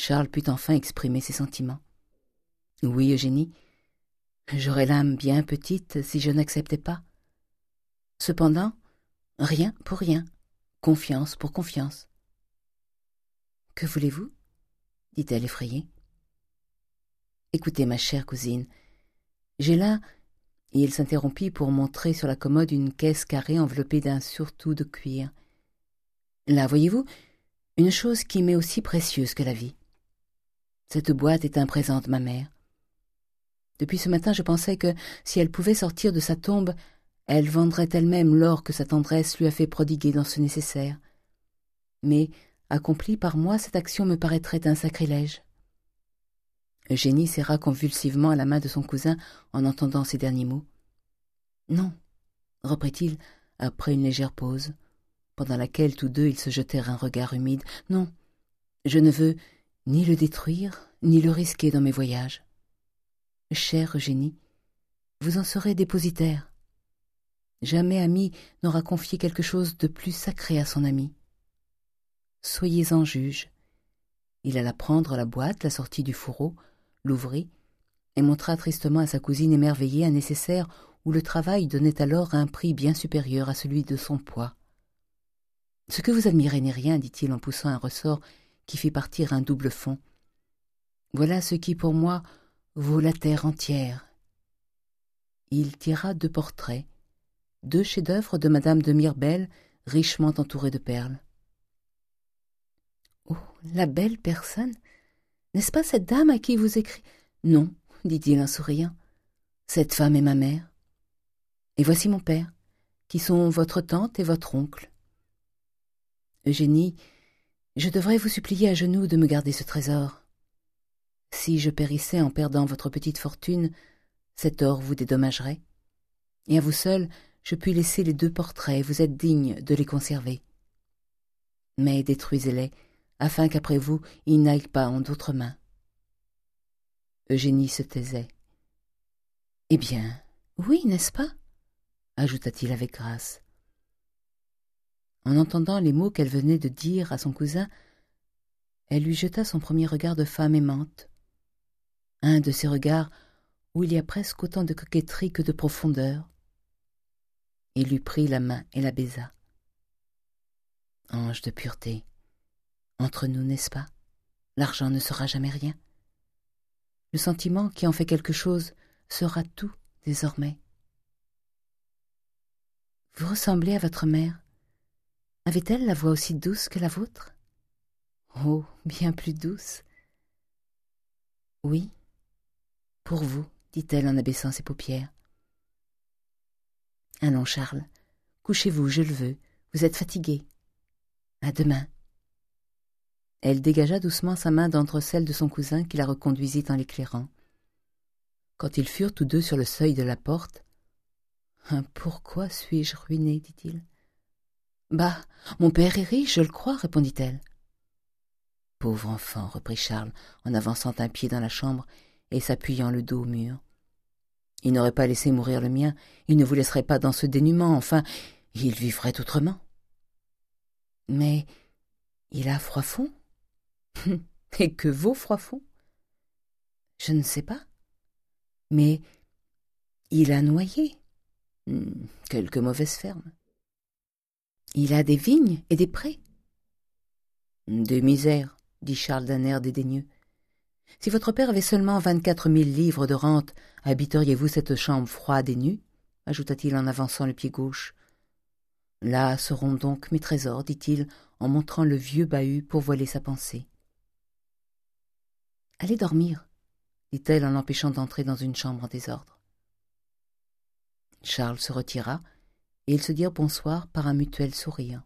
Charles put enfin exprimer ses sentiments. Oui, Eugénie, j'aurais l'âme bien petite si je n'acceptais pas. Cependant, rien pour rien, confiance pour confiance. Que voulez-vous? dit-elle effrayée. Écoutez, ma chère cousine, j'ai là et il s'interrompit pour montrer sur la commode une caisse carrée enveloppée d'un surtout de cuir. Là, voyez-vous, une chose qui m'est aussi précieuse que la vie. Cette boîte est un présent de ma mère. Depuis ce matin, je pensais que, si elle pouvait sortir de sa tombe, elle vendrait elle-même l'or que sa tendresse lui a fait prodiguer dans ce nécessaire. Mais, accomplie par moi, cette action me paraîtrait un sacrilège. Eugénie serra convulsivement la main de son cousin en entendant ces derniers mots. Non, reprit-il après une légère pause, pendant laquelle tous deux ils se jetèrent un regard humide. Non, je ne veux ni le détruire, ni le risquer dans mes voyages. Chère Eugénie, vous en serez dépositaire. Jamais ami n'aura confié quelque chose de plus sacré à son ami. Soyez-en juge. Il alla prendre la boîte, la sortit du fourreau, l'ouvrit et montra tristement à sa cousine émerveillée un nécessaire où le travail donnait alors un prix bien supérieur à celui de son poids. Ce que vous admirez n'est rien, dit-il en poussant un ressort qui fit partir un double fond. Voilà ce qui, pour moi, vaut la terre entière. Il tira deux portraits, deux chefs-d'œuvre de Madame de Mirbel, richement entourés de perles. Oh, la belle personne n'est-ce pas cette dame à qui vous écrit? Non, dit-il en souriant. Cette femme est ma mère. Et voici mon père, qui sont votre tante et votre oncle. Eugénie, je devrais vous supplier à genoux de me garder ce trésor. Si je périssais en perdant votre petite fortune, cet or vous dédommagerait. Et à vous seul, je puis laisser les deux portraits, vous êtes digne de les conserver. Mais détruisez-les, afin qu'après vous il n'aille pas en d'autres mains. Eugénie se taisait. Eh bien, oui, n'est-ce pas? ajouta-t-il avec grâce. En entendant les mots qu'elle venait de dire à son cousin, elle lui jeta son premier regard de femme aimante, un de ces regards où il y a presque autant de coquetterie que de profondeur. Il lui prit la main et la baisa. Ange de pureté, entre nous, n'est-ce pas? L'argent ne sera jamais rien. Le sentiment qui en fait quelque chose sera tout désormais. Vous ressemblez à votre mère. Avait-elle la voix aussi douce que la vôtre? Oh, bien plus douce. Oui, pour vous, dit-elle en abaissant ses paupières. Allons, Charles, couchez-vous, je le veux. Vous êtes fatigué. À demain. Elle dégagea doucement sa main d'entre celles de son cousin qui la reconduisit en l'éclairant. Quand ils furent tous deux sur le seuil de la porte, hein, Pourquoi suis-je ruiné dit-il. Bah, mon père est riche, je le crois, répondit-elle. Pauvre enfant, reprit Charles, en avançant un pied dans la chambre et s'appuyant le dos au mur. Il n'aurait pas laissé mourir le mien, il ne vous laisserait pas dans ce dénuement, enfin, il vivrait autrement. Mais il a froid fond? Et que vaut Froidfond Je ne sais pas. Mais il a noyé. Hmm, quelque mauvaise ferme. Il a des vignes et des prés. Des misères, dit Charles d'un air dédaigneux. Si votre père avait seulement vingt-quatre mille livres de rente, habiteriez-vous cette chambre froide et nue? ajouta-t-il en avançant le pied gauche. Là seront donc mes trésors, dit-il en montrant le vieux bahut pour voiler sa pensée. Allez dormir, dit-elle en l'empêchant d'entrer dans une chambre en désordre. Charles se retira, et ils se dirent bonsoir par un mutuel sourire.